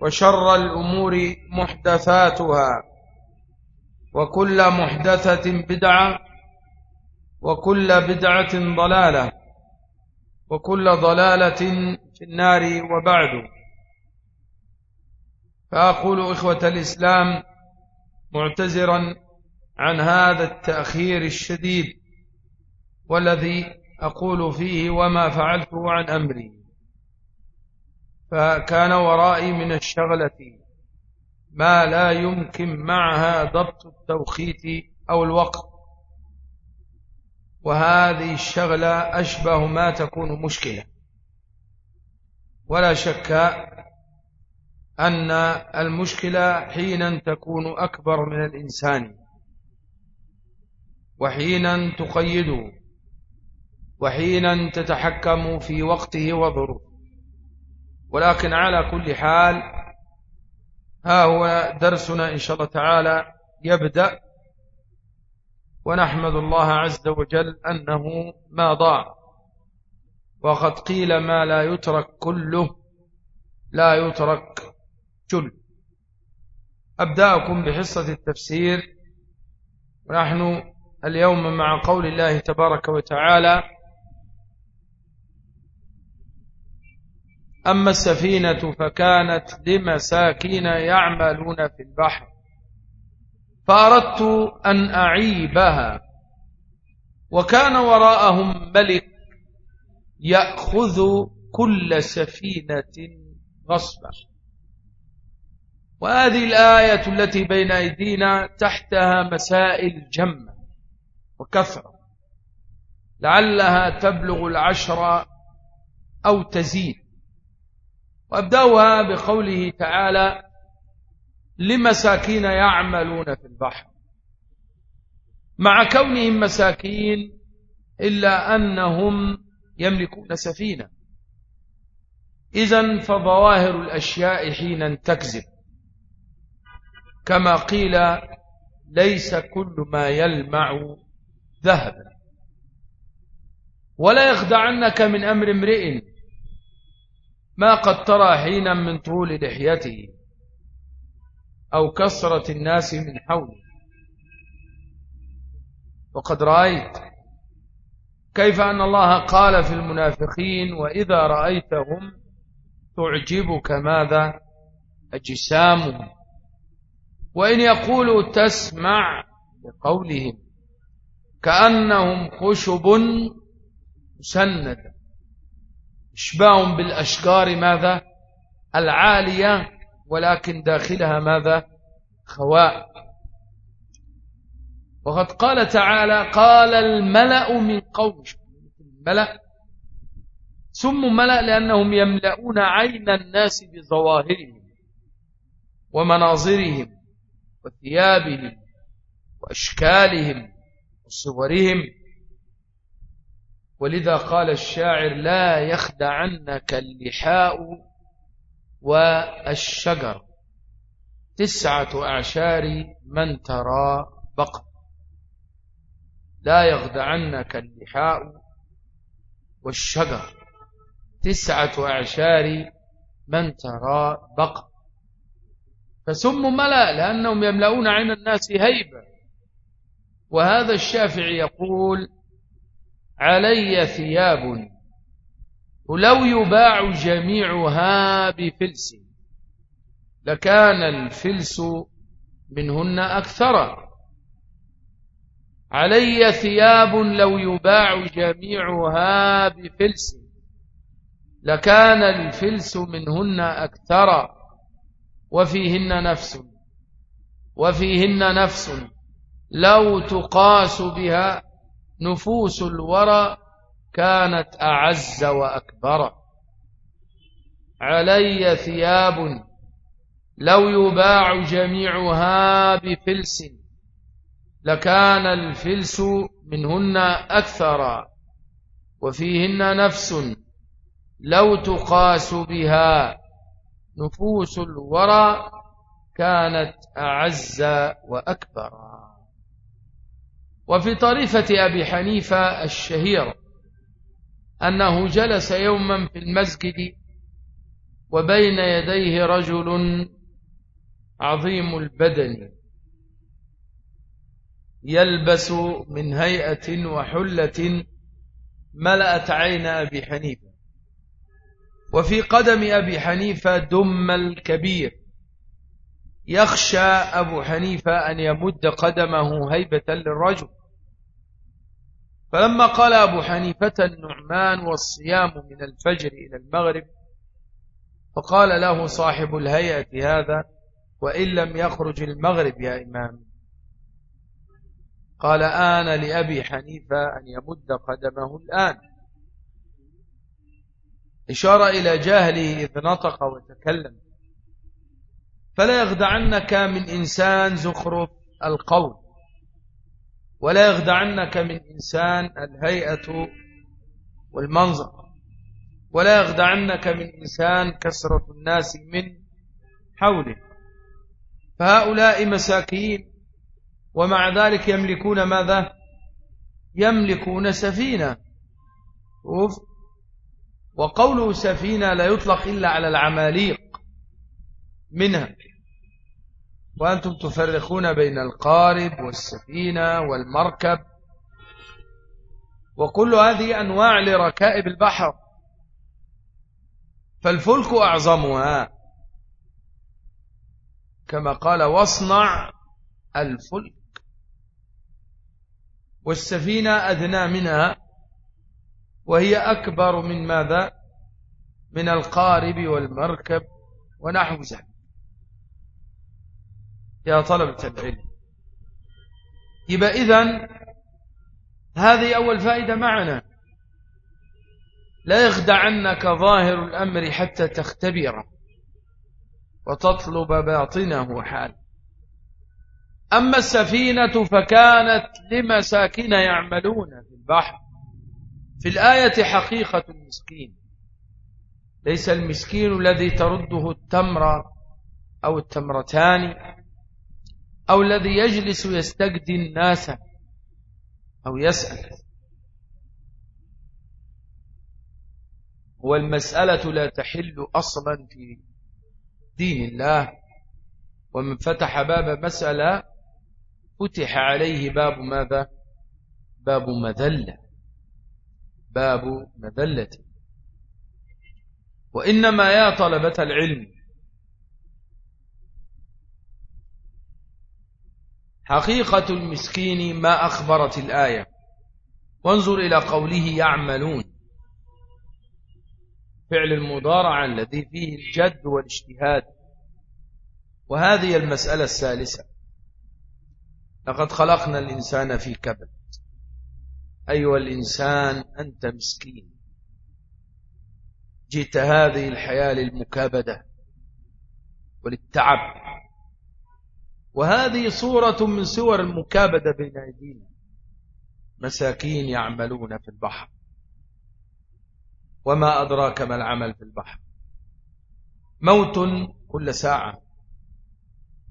وشر الأمور محدثاتها وكل محدثة بدعة وكل بدعة ضلالة وكل ضلالة في النار وبعد. فأقول إخوة الإسلام معتذرا عن هذا التأخير الشديد والذي أقول فيه وما فعلته عن أمري. فكان ورائي من الشغلة. ما لا يمكن معها ضبط التوقيت أو الوقت. وهذه الشغلة أشبه ما تكون مشكلة. ولا شك أن المشكلة حينا تكون أكبر من الإنسان. وحينا تقيده. وحينا تتحكم في وقته وظروفه. ولكن على كل حال ها هو درسنا إن شاء الله تعالى يبدأ ونحمد الله عز وجل أنه ما ضاع. وقد قيل ما لا يترك كله لا يترك جل. أبدأكم بحصة التفسير. ونحن اليوم مع قول الله تبارك وتعالى أما السفينة فكانت لمساكين يعملون في البحر. فأردت أن أعيبها. وكان وراءهم ملك يأخذ كل سفينة غصبا. وهذه الآية التي بين أيدينا تحتها مسائل جمة وكثرة. لعلها تبلغ العشر أو تزيد. وأبدأها بقوله تعالى لمساكين يعملون في البحر. مع كونهم مساكين إلا أنهم يملكون سفينة. إذا فظواهر الأشياء حينا تكذب. كما قيل ليس كل ما يلمع ذهبا. ولا يخدعنك من أمر امرئ ما قد ترى حينا من طول لحيته أو كثرة الناس من حوله. وقد رأيت كيف أن الله قال في المنافقين وإذا رأيتهم تعجبك ماذا؟ أجسامهم. وإن يقولوا تسمع لقولهم كأنهم خشب مسندة. إشباع بالأشجار ماذا؟ العالية ولكن داخلها ماذا؟ خواء. وقد قال تعالى قال الملأ من قوم الملأ سموا ملأ لأنهم يملؤون عين الناس بظواهرهم ومناظرهم وثيابهم وأشكالهم وصورهم. ولذا قال الشاعر لا يخدعنك اللحاء والشجر. تسعة أعشار من ترى بقر. لا يخدعنك اللحاء والشجر. تسعة أعشار من ترى بقر. فسموا ملأ لأنهم يملؤون عين الناس هيبة. وهذا الشافعي يقول علي ثياب. ولو يباع جميعها بفلس لكان الفلس منهن أكثر. علي ثياب لو يباع جميعها بفلس لكان الفلس منهن أكثر. وفيهن نفس وفيهن نفس لو تقاس بها نفوس الورى كانت أعز وأكبر. علي ثياب لو يباع جميعها بفلس لكان الفلس منهن أكثر وفيهن نفس لو تقاس بها. نفوس الورى كانت أعز وأكبر. وفي طريفة أبي حنيفة الشهير أنه جلس يوما في المسجد وبين يديه رجل عظيم البدن يلبس من هيئة وحلة ملأت عين أبي حنيفة. وفي قدم أبي حنيفة دم الكبير. يخشى أبو حنيفة أن يمد قدمه هيبة للرجل. فلما قال أبو حنيفة النعمان والصيام من الفجر إلى المغرب فقال له صاحب الهيئة هذا وإن لم يخرج المغرب يا إمام. قال آن لأبي حنيفة أن يمد قدمه الآن. إشارة إلى جهله إذ نطق وتكلم. فلا يخدعنك من إنسان زخرف القول. ولا يخدعنك من إنسان الهيئة والمنظر. ولا يخدعنك من إنسان كسرة الناس من حوله. فهؤلاء مساكين ومع ذلك يملكون ماذا؟ يملكون سفينة. وقوله سفينة لا يطلق إلا على العماليق منها. وأنتم تفرقون بين القارب والسفينة والمركب. وكل هذه أنواع لركائب البحر. فالفلك أعظمها. كما قال واصنع الفلك. والسفينة أدنى منها. وهي أكبر من ماذا؟ من القارب والمركب ونحو ذلك. يا طلبة العلم. يبقى إذن هذه أول فائدة معنا. لا يخدعنك ظاهر الأمر حتى تختبره وتطلب باطنه حال. أما السفينة فكانت لمساكين يعملون في البحر. في الآية حقيقة المسكين. ليس المسكين الذي ترده التمر أو التمرتان. أو الذي يجلس يستجدي الناس أو يسأل. والمسألة لا تحل أصلا في دين الله. ومن فتح باب مسألة فتح عليه باب ماذا؟ باب مذلة. باب مذلة. وإنما يا طلبة العلم حقيقة المسكين ما أخبرت الآية. وانظر إلى قوله يعملون. فعل المضارعة الذي فيه الجد والاجتهاد. وهذه المسألة الثالثة. لقد خلقنا الإنسان في كبد. أيها الإنسان أنت مسكين. جئت هذه الحياة للمكابدة. وللتعب. وهذه صورة من صور المكابدة بين أيدينا. مساكين يعملون في البحر. وما أدراك ما العمل في البحر. موت كل ساعة.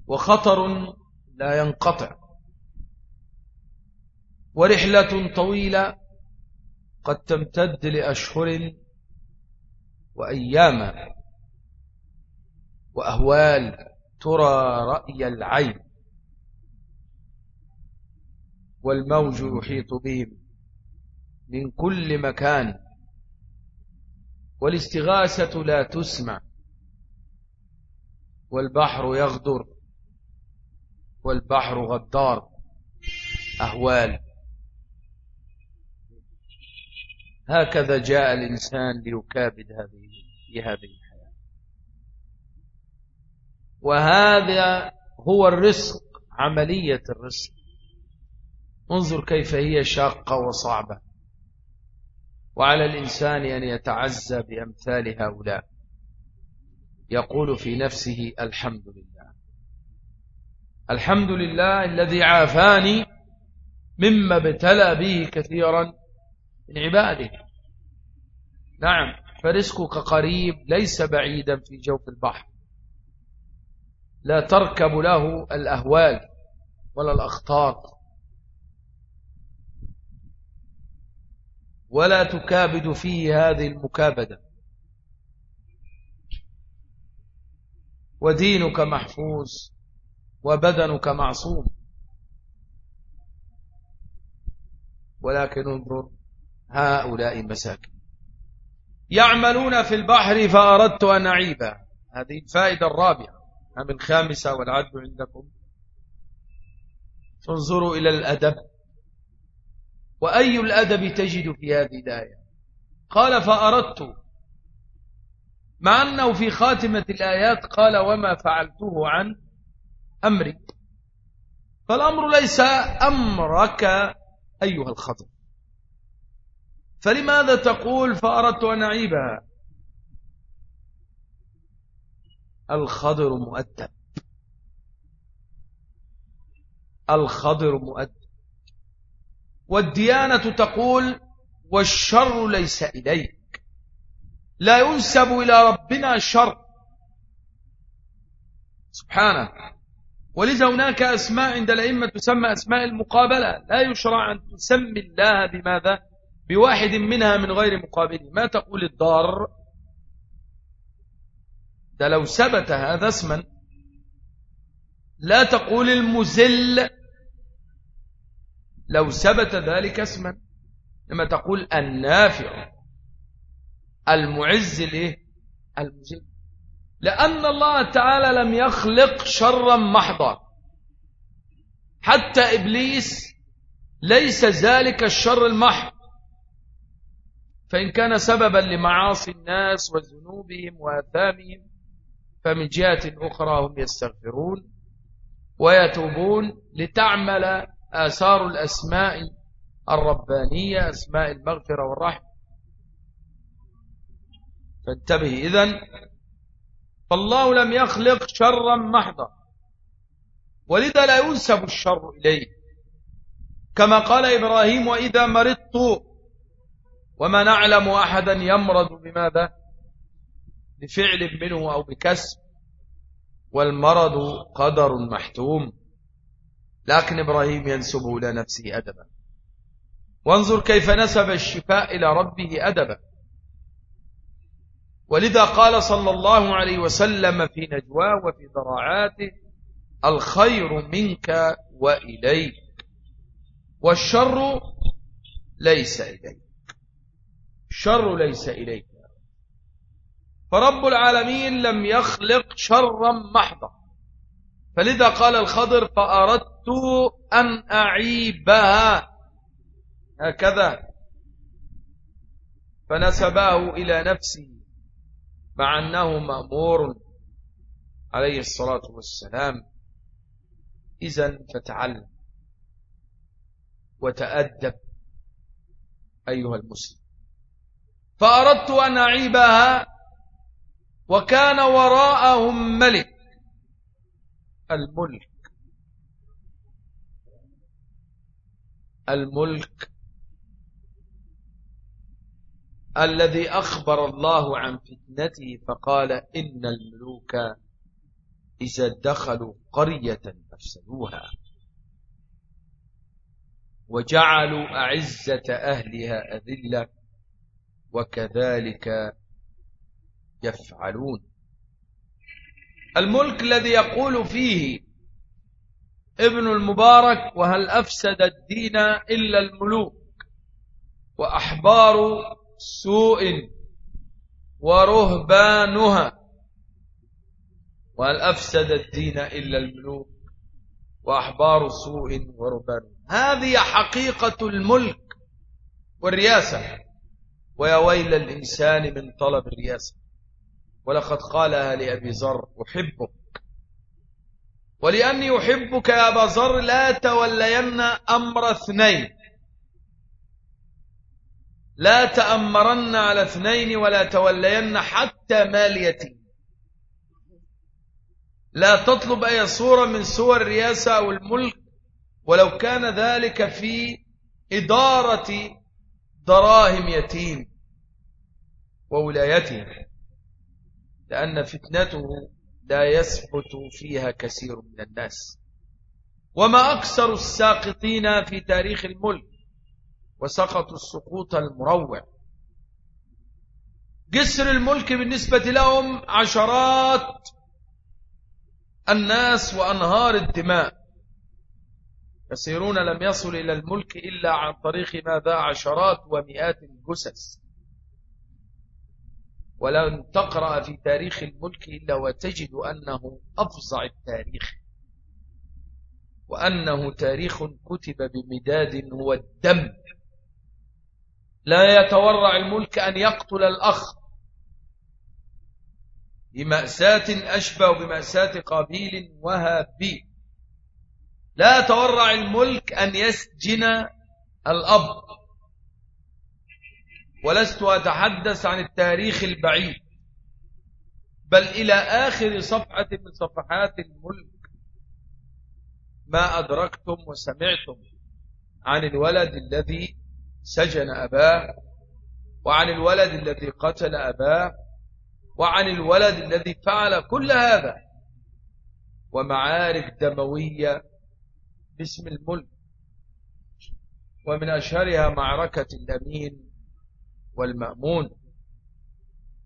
وخطر لا ينقطع. ورحلة طويلة قد تمتد لأشهر وأياما. وأهوال ترى رأي العين والموج يحيط بهم من كل مكان والاستغاثة لا تسمع والبحر يغدر والبحر غدار أهوال. هكذا جاء الإنسان ليكابد هذه في هذه الحياة وهذا هو الرزق عملية الرزق. انظر كيف هي شاقة وصعبة. وعلى الإنسان أن يتعزى بأمثال هؤلاء. يقول في نفسه الحمد لله. الحمد لله الذي عافاني مما ابتلى به كثيرا من عباده. نعم فرزقك قريب ليس بعيدا في جوف البحر. لا تركب له الأهوال ولا الأخطار ولا تكابد فيه هذه المكابدة. ودينك محفوظ وبدنك معصوم. ولكن انظر هؤلاء المساكين. يعملون في البحر فأردت أن أعيبها هذه الفائدة الرابعة. أم الخامسة والعد عندكم؟ تنظروا إلى الأدب. وأي الأدب تجد في هذه الآية؟ قال فأردت. مع أنه في خاتمة الآيات قال وما فعلته عن أمري. فالأمر ليس أمرك أيها الخطر فلماذا تقول فأردت أن أعيبها؟ الخضر مؤدب. الخضر مؤدب. والديانة تقول والشر ليس إليك. لا ينسب إلى ربنا شر. سبحانه. ولذا هناك أسماء عند الأئمة تسمى أسماء المقابلة. لا يشرع أن تسمي الله بماذا؟ بواحد منها من غير مقابله. ما تقول الضار؟ ده لو ثبت هذا اسما لا تقول المزل. لو ثبت ذلك اسما لما تقول النافع المعز له المزل. لأن الله تعالى لم يخلق شرا محضا. حتى إبليس ليس ذلك الشر المحض. فإن كان سببا لمعاصي الناس وذنوبهم وآثامهم فمن جهة أخرى هم يستغفرون ويتوبون لتعمل آثار الأسماء الربانية أسماء المغفرة والرحمة. فانتبه. إذن فالله لم يخلق شرا محضا ولذا لا ينسب الشر إليه. كما قال إبراهيم وإذا مرضت وما نعلم أحدا يمرض بماذا؟ بفعل منه أو بكسب. والمرض قدر محتوم. لكن إبراهيم ينسبه إلى نفسه أدبا. وانظر كيف نسب الشفاء إلى ربه أدبا. ولذا قال صلى الله عليه وسلم في نجواه وفي ضراعاته الخير منك وإليك والشر ليس إليك. الشر ليس إليك. فرب العالمين لم يخلق شرا محضا. فلذا قال الخضر فأردت أن أعيبها. هكذا فنسباه إلى نفسه مع أنه مأمور عليه الصلاة والسلام. إذا فتعلم وتأدب أيها المسلم. فأردت أن أعيبها وكان وراءهم ملك الملك. الملك الذي أخبر الله عن فتنته فقال إن الملوك إذا دخلوا قرية أفسدوها وجعلوا أعزة أهلها أذلة وكذلك يفعلون. الملك الذي يقول فيه ابن المبارك وهل أفسد الدين إلا الملوك؟ وأحبار سوء ورهبانها. وهل أفسد الدين إلا الملوك؟ وأحبار سوء ورهبانها. هذه حقيقة الملك والرياسة. ويا ويل الإنسان من طلب الرياسة. ولقد قالها لأبي ذر أحبك. ولأني أحبك يا أبا ذر لا تولين أمر اثنين. لا تأمرن على اثنين ولا تولين حتى مال يتيم لا تطلب أي صورة من صور الرياسة أو الملك ولو كان ذلك في إدارة دراهم يتيم وولايته لأن فتنته لا يسقط فيها كثير من الناس. وما أكثر الساقطين في تاريخ الملك وسقطوا السقوط المروع. جسر الملك بالنسبة لهم عشرات الناس وأنهار الدماء. كثيرون لم يصل إلى الملك إلا عن طريق ماذا؟ عشرات ومئات الجسس ولن تقرأ في تاريخ الملك إلا وتجد أنه أفظع التاريخ وأنه تاريخ كتب بمداد هو الدم. لا يتورع الملك أن يقتل الأخ بمأساة أشبه بمأساة قابيل وهابيل لا يتورع الملك أن يسجن الأب. ولست أتحدث عن التاريخ البعيد بل إلى آخر صفحة من صفحات الملك. ما أدركتم وسمعتم عن الولد الذي سجن أباه وعن الولد الذي قتل أباه وعن الولد الذي فعل كل هذا. ومعارك دموية باسم الملك ومن أشهرها معركة الأمين والمأمون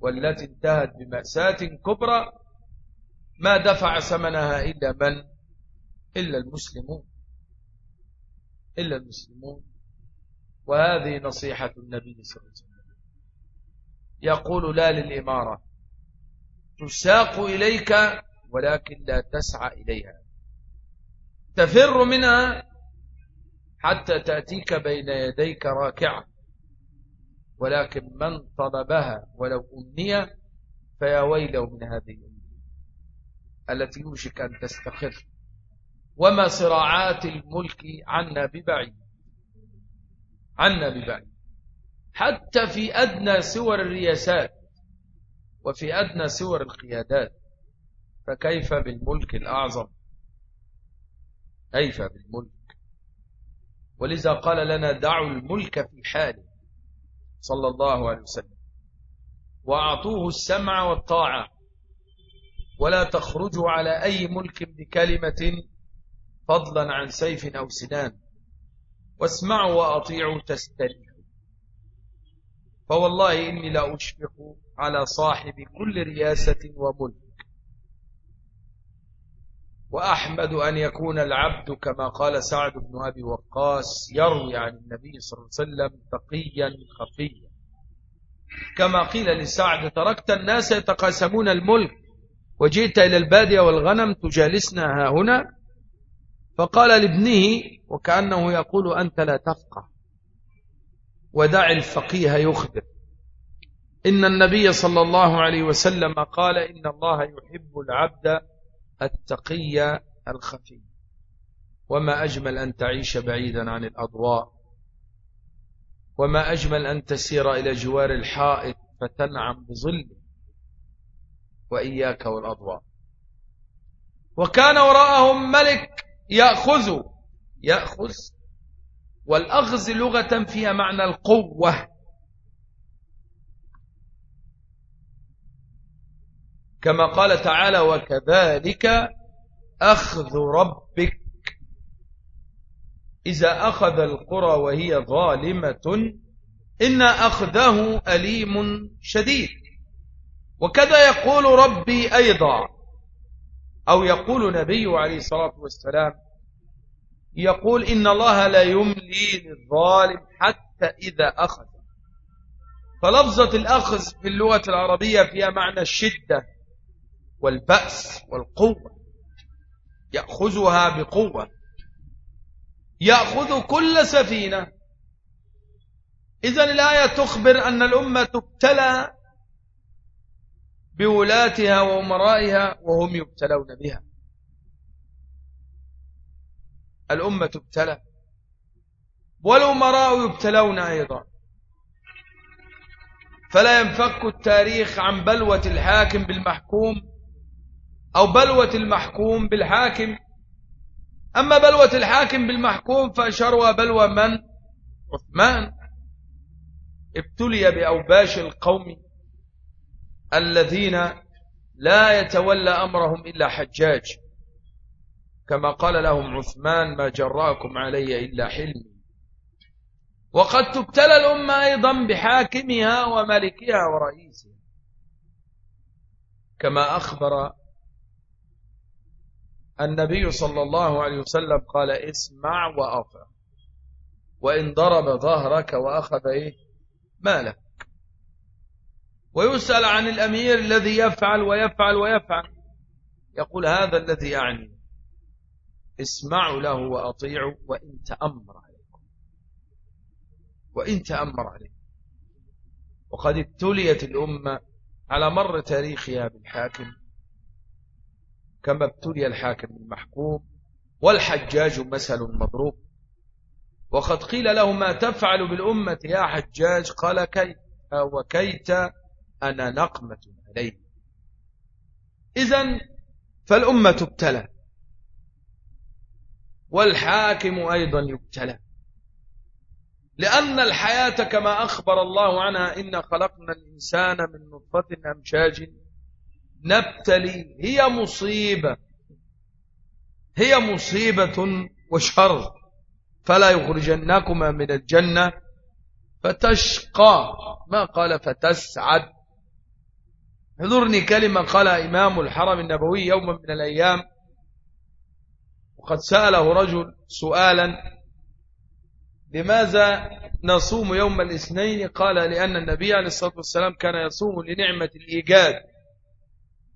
والتي انتهت بمأساة كبرى ما دفع ثمنها إلا من؟ إلا المسلمون. إلا المسلمون. وهذه نصيحة النبي صلى الله عليه وسلم. يقول لا للإمارة تساق إليك ولكن لا تسعى إليها. تفر منها حتى تأتيك بين يديك راكعة. ولكن من طلبها ولو أمنية فيا ويله من هذه الأمنية التي يوشك أن تستقر. وما صراعات الملك عنا ببعيد عنا ببعيد. حتى في أدنى سور الرياسات وفي أدنى سور القيادات فكيف بالملك الأعظم؟ كيف بالملك؟ ولذا قال لنا دعوا الملك في حاله. صلى الله عليه وسلم. وأعطوه السمع والطاعة. ولا تخرجوا على أي ملك بكلمة فضلا عن سيف أو سنان. واسمعوا وأطيعوا تستريحوا. فوالله إني لا أشفق على صاحب كل رياسة وملك. وأحمد أن يكون العبد كما قال سعد بن أبي وقاص يروي عن النبي صلى الله عليه وسلم تقيا خفيا. كما قيل لسعد تركت الناس يتقاسمون الملك وجئت إلى البادية والغنم تجالسنا ها هنا؟ فقال لابنه وكأنه يقول أنت لا تفقه. ودع الفقيه يخبر. إن النبي صلى الله عليه وسلم قال إن الله يحب العبد التقي الخفي. وما أجمل أن تعيش بعيدا عن الأضواء. وما أجمل أن تسير إلى جوار الحائط فتنعم بظله وإياك والأضواء. وكان وراءهم ملك يأخذ يأخذ والأخذ لغة فيها معنى القوة. كما قال تعالى وكذلك أخذ ربك. إذا أخذ القرى وهي ظالمة إن أخذه أليم شديد. وكذا يقول ربي أيضا أو يقول نبي عليه الصلاة والسلام يقول إن الله لا يملي للظالم حتى إذا أخذ فلفظة الأخذ في اللغة العربية فيها معنى الشدة. والبأس والقوة يأخذها بقوة. يأخذ كل سفينة. إذن الآية تخبر أن الأمة تبتلى بولاتها وأمرائها وهم يبتلون بها. الأمة تبتلى والأمراء يبتلون أيضا. فلا ينفك التاريخ عن بلوة الحاكم بالمحكوم أو بلوة المحكوم بالحاكم. أما بلوة الحاكم بالمحكوم فأشرها بلوى من؟ عثمان. ابتلي بأوباش القوم الذين لا يتولى أمرهم إلا حجاج. كما قال لهم عثمان ما جراكم علي إلا حلمي وقد تبتلى الأمة أيضا بحاكمها وملكها ورئيسها. كما أخبر النبي صلى الله عليه وسلم قال اسمع وأطع وإن ضرب ظهرك وأخذ إيه؟ مالك. ويسأل عن الأمير الذي يفعل ويفعل ويفعل. يقول هذا الذي أعني. اسمعوا له وأطيعوا وإن تأمر عليكم. وإن تأمر عليكم. وقد ابتليت الأمة على مر تاريخها بالحاكم. كما ابتلي الحاكم المحكوم والحجاج مثل مضروب. وقد قيل له ما تفعل بالأمة يا حجاج؟ قال كيف وكيت أنا نقمة عليه إذن فالأمة تبتلى والحاكم أيضا يبتلى. لأن الحياة كما أخبر الله عنها إن خلقنا الإنسان من نطفة أمشاج نبتلي هي مصيبة. هي مصيبة وشر. فلا يخرجنكما من الجنة. فتشقى. ما قال فتسعد. حضرني كلمة قال إمام الحرم النبوي يوما من الأيام. وقد سأله رجل سؤالا لماذا نصوم يوم الاثنين؟ قال لأن النبي عليه الصلاة والسلام كان يصوم لنعمة الإيجاد.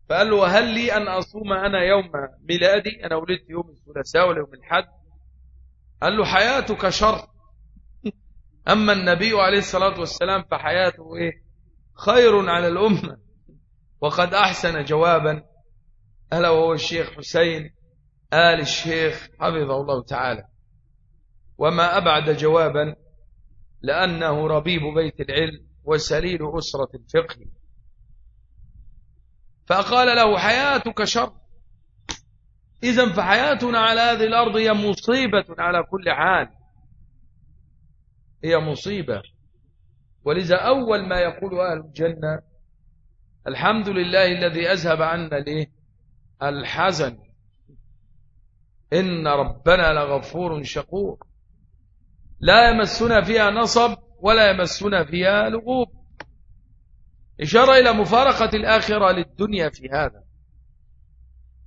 فقال له هل لي أن أصوم أنا يوم ميلادي؟ أنا ولدت يوم الثلاثاء ولا يوم الحد قال له حياتك شر. أما النبي عليه الصلاة والسلام فحياته إيه؟ خير على الأمة. وقد أحسن جوابا. ألا وهو الشيخ حسين آل الشيخ حفظه الله تعالى. وما أبعد جوابا لأنه ربيب بيت العلم وسليل أسرة الفقه. فقال له حياتك شر. إذا فحياتنا على هذه الأرض هي مصيبة على كل حال. هي مصيبة. ولذا أول ما يقول أهل الجنة الحمد لله الذي أذهب عنا ليه؟ الحزن. إن ربنا لغفور شكور. لا يمسنا فيها نصب ولا يمسنا فيها لغوب. إشارة إلى مفارقة الآخرة للدنيا في هذا.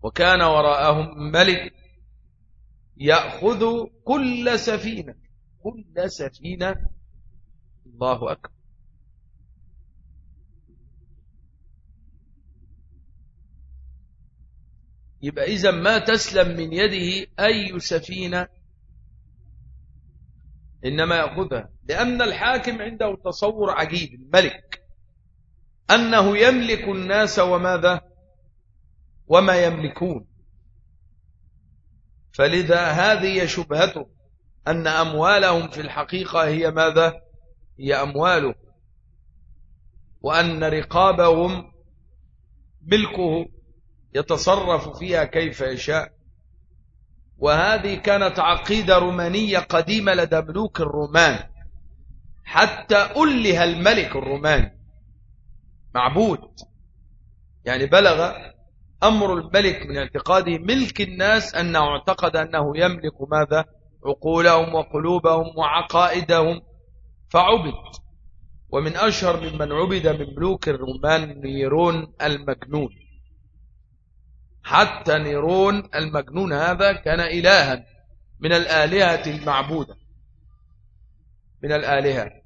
وكان وراءهم ملك يأخذ كل سفينة. كل سفينة. الله أكبر. يبقى إذا ما تسلم من يده أي سفينة إنما يأخذها لأن الحاكم عنده تصور عجيب. الملك أنه يملك الناس وماذا؟ وما يملكون. فلذا هذه شبهته أن أموالهم في الحقيقة هي ماذا؟ هي أمواله وأن رقابهم ملكه يتصرف فيها كيف يشاء. وهذه كانت عقيدة رومانية قديمة لدى ملوك الرومان. حتى أله الملك الروماني. معبود. يعني بلغ أمر الملك من اعتقاده ملك الناس أنه اعتقد أنه يملك ماذا؟ عقولهم وقلوبهم وعقائدهم. فعبد. ومن أشهر ممن عبد من ملوك الرومان نيرون المجنون. حتى نيرون المجنون هذا كان إلها من الآلهة المعبودة. من الآلهة.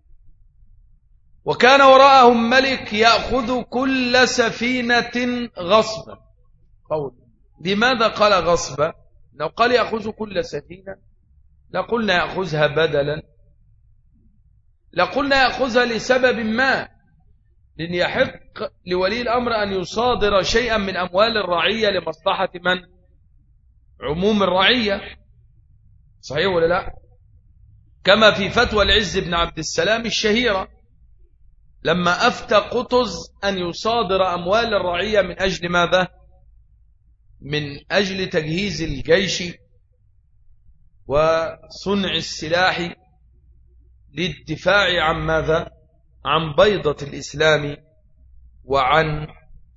وكان وراءهم ملك يأخذ كل سفينة غصبا قول. لماذا قال غصبا لو قال يأخذ كل سفينة لقلنا يأخذها بدلا. لقلنا يأخذها لسبب ما؟ لأن يحق لولي الأمر أن يصادر شيئا من أموال الرعية لمصلحة من؟ عموم الرعية. صحيح ولا لا؟ كما في فتوى العز بن عبد السلام الشهيرة. لما أفتى قطز أن يصادر أموال الرعية من أجل ماذا؟ من أجل تجهيز الجيش وصنع السلاح للدفاع عن ماذا؟ عن بيضة الإسلام وعن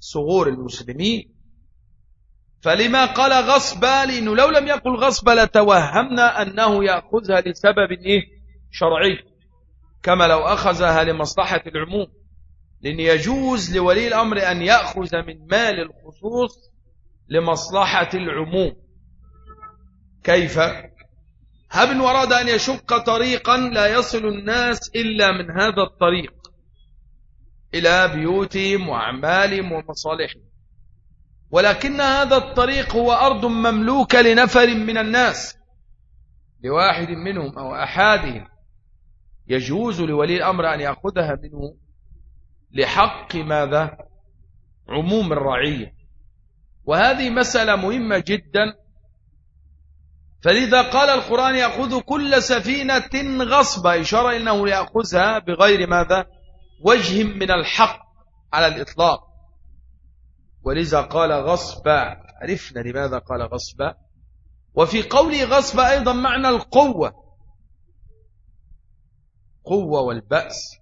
صغور المسلمين. فلما قال غصبا لأنه لو لم يقل غصبا لتوهمنا أنه يأخذها لسبب إيه؟ شرعي. كما لو أخذها لمصلحة العموم. لأن يجوز لولي الأمر أن يأخذ من مال الخصوص لمصلحة العموم. كيف؟ هب وراد أن يشق طريقا لا يصل الناس إلا من هذا الطريق. إلى بيوتهم وأعمالهم ومصالحهم. ولكن هذا الطريق هو أرض مملوكة لنفر من الناس. لواحد منهم أو أحادهم يجوز لولي الأمر أن يأخذها منه لحق ماذا؟ عموم الرعية. وهذه مسألة مهمة جدا. فلذا قال القرآن يأخذ كل سفينة غصبا إشارة إنه يأخذها بغير ماذا؟ وجه من الحق على الإطلاق. ولذا قال غصبا. عرفنا لماذا قال غصبا. وفي قوله غصبا أيضا معنى القوة. قوة والبأس.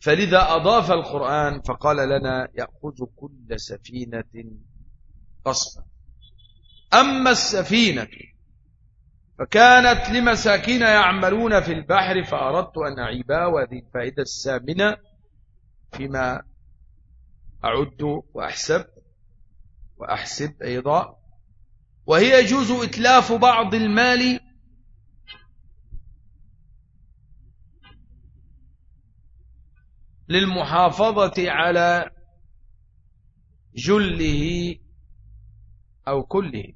فلذا أضاف القرآن فقال لنا يأخذ كل سفينة غصبا أما السفينة فكانت لمساكين يعملون في البحر فأردت أن أعيبها وهذه الفائدة السامنة فيما أعد وأحسب وأحسب أيضا. وهي يجوز إتلاف بعض المال للمحافظة على جله أو كله.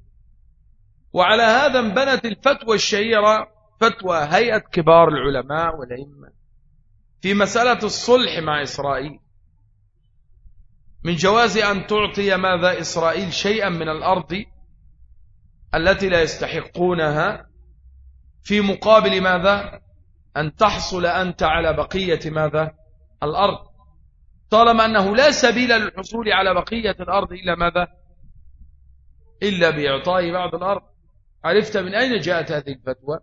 وعلى هذا انبنت الفتوى الشهيرة فتوى هيئة كبار العلماء والأئمة في مسألة الصلح مع إسرائيل. من جواز أن تعطي ماذا إسرائيل شيئا من الأرض التي لا يستحقونها في مقابل ماذا؟ أن تحصل أنت على بقية ماذا؟ الأرض. طالما أنه لا سبيل للحصول على بقية الأرض إلا ماذا؟ إلا بإعطاء بعض الأرض. عرفت من أين جاءت هذه الفتوى؟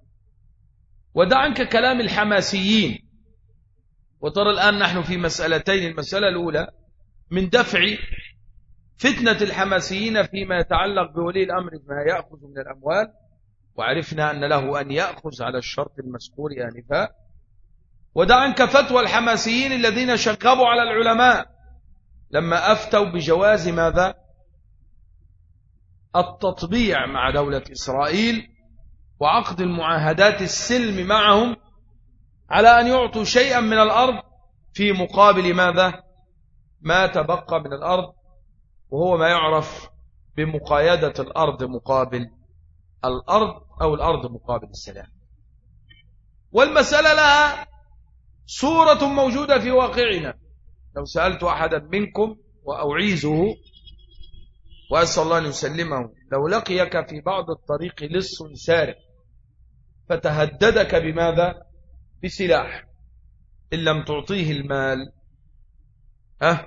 ودع عنك كلام الحماسيين. وترى الآن نحن في مسألتين المسألة الأولى من دفع فتنة الحماسيين فيما يتعلق بولي الأمر ما يأخذ من الأموال. وعرفنا أن له أن يأخذ على الشرط المذكور آنفا ودع عنك فتوى الحماسيين الذين شكبوا على العلماء. لما أفتوا بجواز ماذا؟ التطبيع مع دولة إسرائيل وعقد المعاهدات السلم معهم على أن يعطوا شيئا من الأرض في مقابل ماذا؟ ما تبقى من الأرض وهو ما يعرف بمقايدة الأرض مقابل الأرض أو الأرض مقابل السلام. والمسألة لها صورة موجودة في واقعنا. لو سألت أحدا منكم وأعيزه وأسأل الله أن يسلمه لو لقيك في بعض الطريق لص سارق فتهددك بماذا؟ بسلاح. إن لم تعطيه المال أه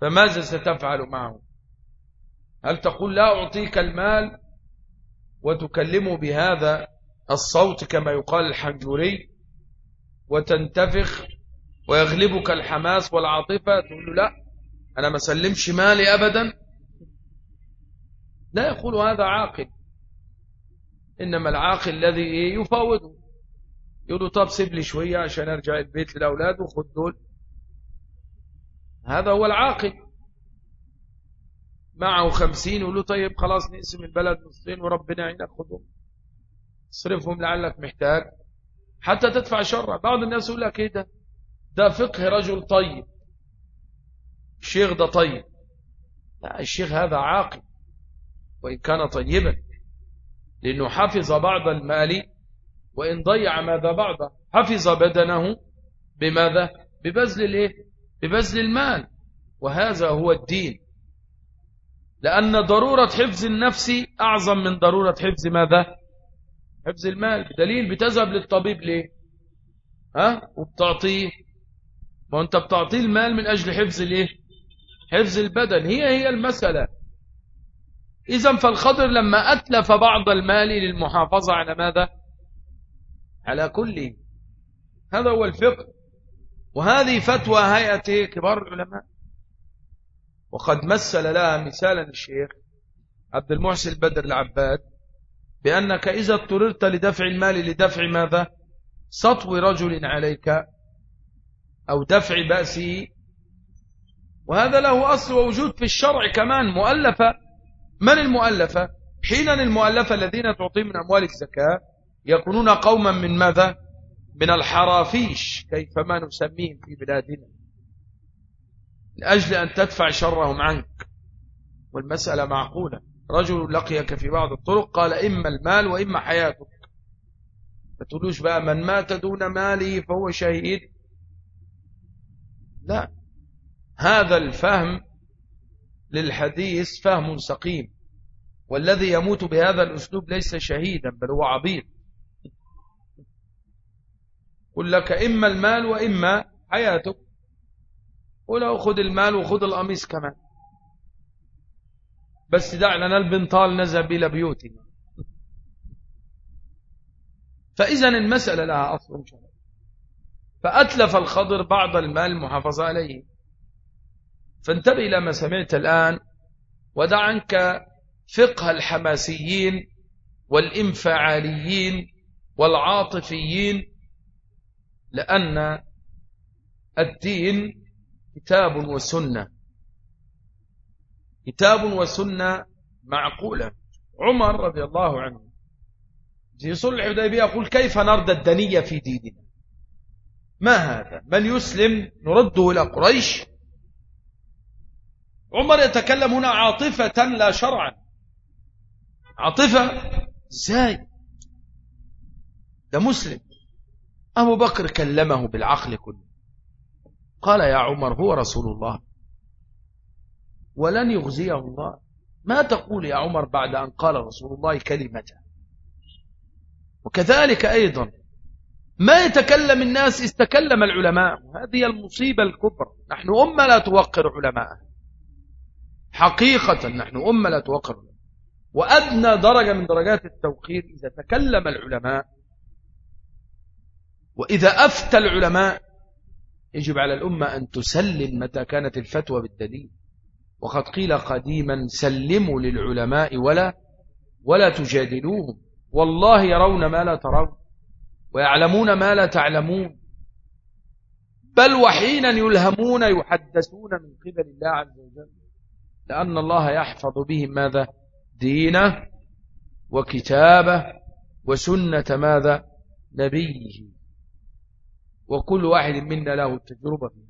فماذا ستفعل معه؟ هل تقول لا أعطيك المال وتكلمه بهذا الصوت كما يقال الحنجري؟ وتنتفخ ويغلبك الحماس والعاطفة تقول له لا أنا ما سلمش مالي أبدا. لا يقول هذا عاقل. إنما العاقل الذي يفاوضه. يقول له طب سيب لي شوية عشان أرجع البيت للأولاد وخد دول. هذا هو العاقل. معه خمسين يقول له طيب خلاص نقسم البلد نصين وربنا يعينك خذهم. اصرفهم لعلك محتاج. حتى تدفع شره بعض الناس يقول لك إيه ده؟ ده فقه رجل طيب. الشيخ ده طيب. لا الشيخ هذا عاقل. وإن كان طيبا. لأنه حفظ بعض المال وإن ضيع ماذا بعضه حفظ بدنه بماذا؟ ببذل الإيه؟ ببذل المال. وهذا هو الدين. لأن ضرورة حفظ النفس أعظم من ضرورة حفظ ماذا؟ حفظ المال. بدليل بتذهب للطبيب ليه؟ ها؟ وبتعطيه. ما انت بتعطيه المال من أجل حفظ الايه حفظ البدن. هي هي المسألة. إذا فالخضر لما أتلف بعض المال للمحافظة على ماذا؟ على كله هذا هو الفقه. وهذه فتوى هيئة كبار العلماء. وقد مثل لها مثالا الشيخ عبد المحسن البدر العباد. بأنك إذا اضطررت لدفع المال لدفع ماذا؟ سطو رجل عليك أو دفع بأسه. وهذا له أصل ووجود في الشرع كمان. مؤلفة. من المؤلفة؟ حينا المؤلفة الذين تعطي من أموال الزكاة يكونون قوما من ماذا؟ من الحرافيش كيفما نسميهم في بلادنا. لأجل أن تدفع شرهم عنك. والمسألة معقولة. رجل لقيك في بعض الطرق قال إما المال وإما حياتك. ما تقولوش بقى من مات دون ماله فهو شهيد. لا. هذا الفهم للحديث فهم سقيم. والذي يموت بهذا الأسلوب ليس شهيدا بل هو عبيد. قل لك إما المال وإما حياتك. ولو خذ المال وخذ القميص كمان. بس دع لنا البنطال نذهب إلى بيوتنا فإذا المسألة لها أصل شرعي فأتلف الخضر بعض المال المحافظة عليه. فانتبه إلى ما سمعت الآن ودع عنك فقه الحماسيين والإنفعاليين والعاطفيين لأن الدين كتاب وسنة. كتاب وسنة معقولة. عمر رضي الله عنه في صلح الحديبية يقول كيف نرد الدنية في ديننا؟ ما هذا؟ من يسلم نرده إلى قريش؟ عمر يتكلم هنا عاطفة لا شرعا. عاطفة؟ إزاي؟ ده مسلم. أبو بكر كلمه بالعقل كله. قال يا عمر هو رسول الله. ولن يغزيه الله. ما تقول يا عمر بعد أن قال رسول الله كلمة وكذلك أيضا ما يتكلم الناس استكلم العلماء. هذه المصيبة الكبرى. نحن أمة لا توقر علماء حقيقة نحن أمة لا توقر وأدنى درجة من درجات التوقير إذا تكلم العلماء. وإذا أفتى العلماء يجب على الأمة أن تسلم متى كانت الفتوى بالدليل. وقد قيل قديما سلموا للعلماء ولا ولا تجادلوهم. والله يرون ما لا ترون ويعلمون ما لا تعلمون. بل وحينا يلهمون يحدثون من قبل الله عز وجل لأن الله يحفظ بهم ماذا؟ دينه وكتابه وسنة ماذا؟ نبيه. وكل واحد منا له التجربة فيها.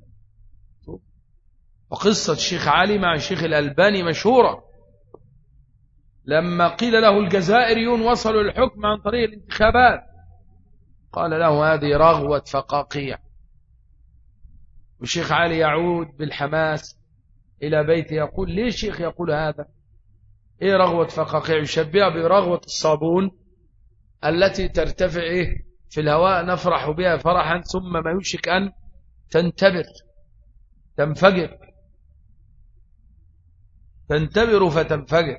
وقصة الشيخ علي مع الشيخ الألباني مشهورة. لما قيل له الجزائريون وصلوا للحكم عن طريق الانتخابات قال له هذه رغوة فقاقيع. والشيخ علي يعود بالحماس إلى بيته يقول ليه الشيخ يقول هذا؟ إيه رغوة فقاقيع؟ يشبهها برغوة الصابون التي ترتفع إيه في الهواء نفرح بها فرحا ثم ما يوشك أن تنتبر تنفجر. تنتبر فتنفجر.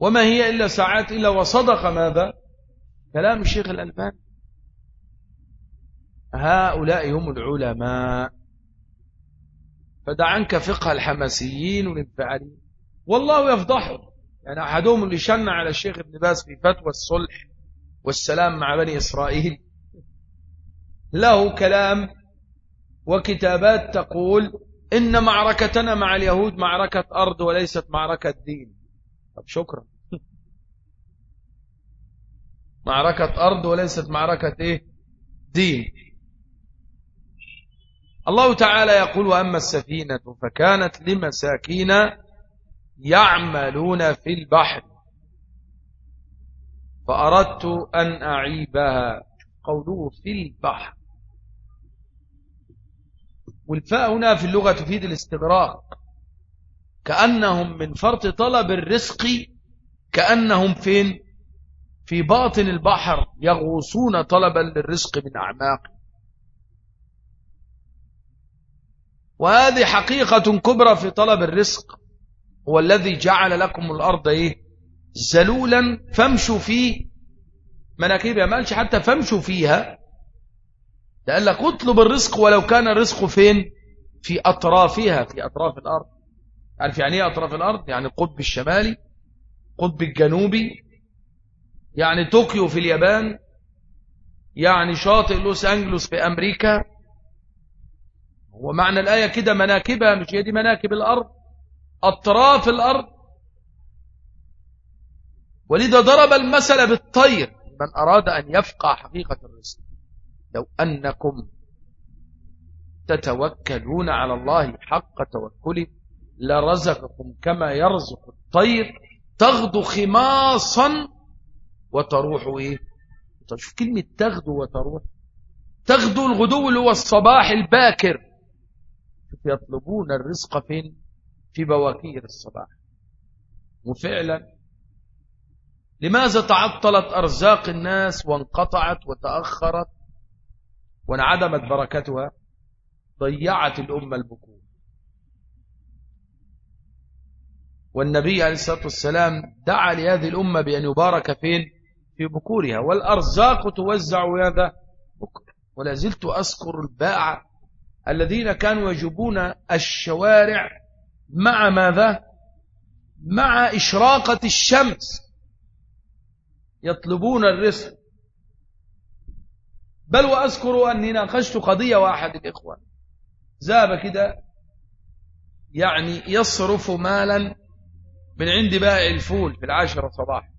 وما هي إلا ساعات إلا وصدق ماذا؟ كلام الشيخ الألباني. هؤلاء هم العلماء. فدع عنك فقه الحماسيين والانفعاليين. والله يفضحه يعني أحدهم اللي شن على الشيخ ابن باز في فتوى الصلح والسلام مع بني إسرائيل. له كلام وكتابات تقول إن معركتنا مع اليهود معركة أرض وليست معركة دين. طب شكرا. معركة أرض وليست معركة إيه؟ دين. الله تعالى يقول وأما السفينة فكانت لمساكين يعملون في البحر. فأردت أن أعيبها. قوله في البحر. والفاء هنا في اللغة تفيد الاستغراق. كأنهم من فرط طلب الرزق كأنهم فين؟ في باطن البحر يغوصون طلبا للرزق من أعماق. وهذه حقيقة كبرى في طلب الرزق هو الذي جعل لكم الأرض إيه؟ زلولا فامشوا في مناكبها ما قالش حتى فامشوا فيها ده قال لك اطلب الرزق ولو كان الرزق فين؟ في أطرافها في أطراف الأرض. عارف يعني إيه أطراف الأرض؟ يعني القطب الشمالي القطب الجنوبي يعني طوكيو في اليابان يعني شاطئ لوس أنجلوس في أمريكا. هو معنى الآية كده مناكبها مش هي دي مناكب الأرض؟ أطراف الأرض. ولذا ضرب المثل بالطير من أراد أن يفقع حقيقة الرزق. لو أنكم تتوكلون على الله حق توكله لرزقكم كما يرزق الطير تغدو خماصا وتروح إيه؟ شوف كلمة تغدو وتروح. تغدو الغدو اللي هو الصباح الباكر. يطلبون الرزق فين؟ في بواكير الصباح. وفعلا لماذا تعطلت أرزاق الناس وانقطعت وتأخرت؟ وانعدمت بركتها ضيعت الأمة البكور. والنبي عليه الصلاة والسلام دعا لهذه الأمة بأن يبارك فين؟ في بكورها. والأرزاق توزع هذا بكر. ولا زلت أذكر الباعة الذين كانوا يجبون الشوارع مع ماذا؟ مع إشراقة الشمس. يطلبون الرزق. بل وأذكر أني ناقشت قضية واحد الإخوان. ذهب كده يعني يصرف مالا من عند بائع الفول في العاشرة صباحا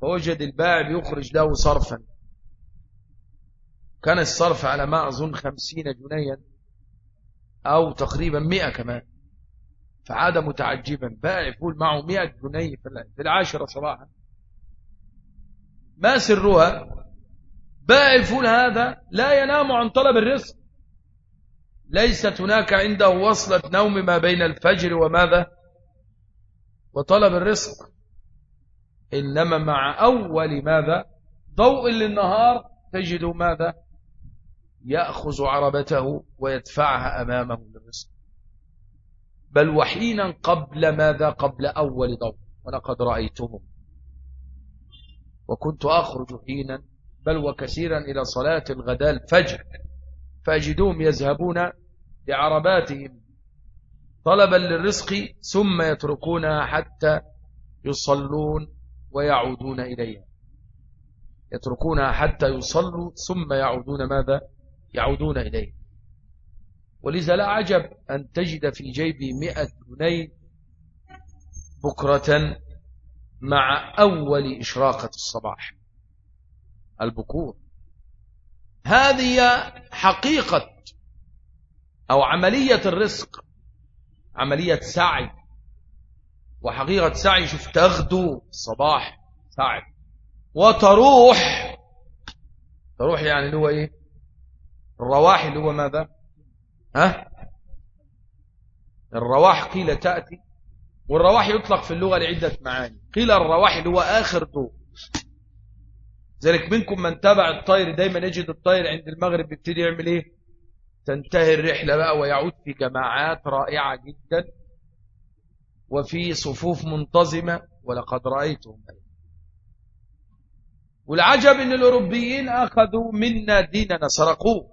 فوجد البائع بيخرج له صرفا. كان الصرف على ما أظن خمسين جنيا أو تقريبا مئة كمان. فعاد متعجبا. بائع فول معه مئة جنيه في العاشرة صباحا. ما سرها؟ بائع الفول هذا لا ينام عن طلب الرزق. ليست هناك عنده وصلة نوم ما بين الفجر وماذا؟ وطلب الرزق. إنما مع أول ماذا؟ ضوء للنهار تجد ماذا؟ يأخذ عربته ويدفعها أمامه للرزق. بل وحينا قبل ماذا؟ قبل أول ضوء. ولقد رأيتهم وكنت أخرج حينا بل وكثيرا إلى صلاة الغداء الفجر. فأجدهم يذهبون بعرباتهم طلبا للرزق ثم يتركونها حتى يصلون ويعودون إليها. يتركونها حتى يصلوا ثم يعودون ماذا؟ يعودون إليه ولذا لا عجب أن تجد في جيبي مئة جنيه بكرة مع أول إشراقة الصباح. البكور. هذه حقيقة أو عملية الرزق عملية سعي. وحقيقة سعي شوف تغدو الصباح سعي وتروح تروح يعني اللي هو إيه؟ الرواح اللي هو ماذا؟ ها؟ الرواح قيل تأتي والرواح يطلق في اللغة لعدة معاني. قيل الرواح اللي هو آخر ضوء ذلك منكم من تبع الطير دايما يجد الطير عند المغرب بيبتدي يعمل إيه؟ تنتهي الرحلة بقى ويعود في جماعات رائعة جدا وفي صفوف منتظمة ولقد رأيتهم. والعجب إن الأوروبيين أخذوا منا ديننا سرقوه.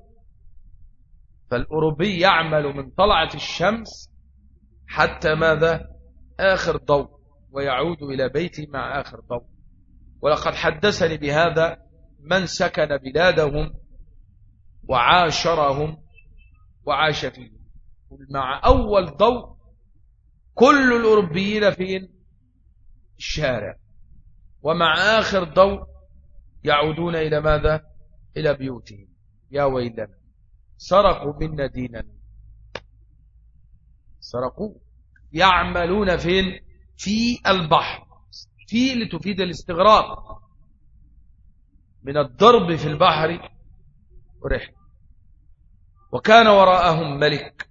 فالأوروبي يعمل من طلعة الشمس حتى ماذا؟ آخر ضوء ويعود إلى بيته مع آخر ضوء. ولقد حدثني بهذا من سكن بلادهم وعاشرهم وعاش فيهم. مع أول ضوء كل الأوروبيين فين الشارع ومع آخر ضوء يعودون إلى ماذا؟ إلى بيوتهم. يا ويلنا سرقوا منا ديننا. سرقوا. يعملون فين في البحر. في لتفيد الاستغراق من الضرب في البحر ورحل وكان وراءهم ملك.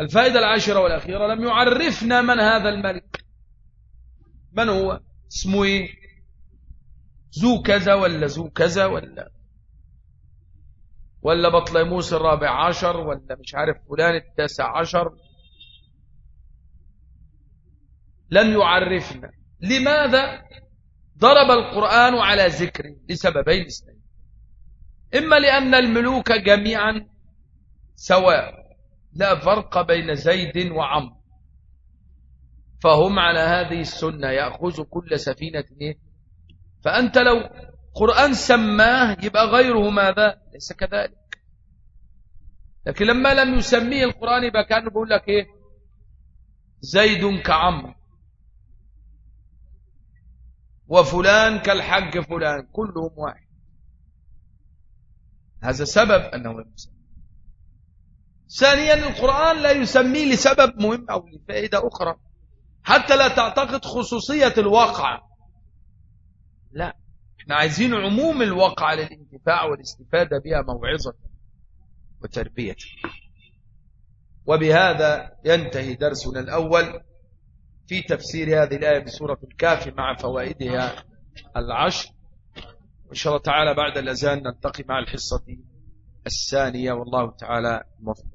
الفائدة العاشرة والأخيرة لم يعرفنا من هذا الملك. من هو؟ اسمه إيه؟ ذو كذا ولا ذو كذا ولا؟ ولا بطليموس الرابع عشر ولا مش عارف فلان التاسع عشر؟ لم يعرفنا. لماذا ضرب القرآن على ذكره لسببين اثنين؟ إما لأن الملوك جميعا سواء لا فرق بين زيد وعمر فهم على هذه السنة يأخذ كل سفينة فأنت لو قرآن سماه يبقى غيره ماذا؟ ليس كذلك. لكن لما لم يسميه القرآن يبقى كأنه بيقول لك إيه؟ زيد كعمر وفلان كالحج فلان كلهم واحد. هذا سبب أنه يسميه ثانيا القرآن لا يسميه لسبب مهم أو لفائدة أخرى. حتى لا تعتقد خصوصية الواقع. لا إحنا عايزين عموم الواقع للانتفاع والاستفادة بها موعظة وتربية. وبهذا ينتهي درسنا الأول. في تفسير هذه الآية بسورة الكاف مع فوائدها العشر. وإن شاء الله تعالى بعد الأذان نلتقي مع الحصة الثانية والله تعالى موفق.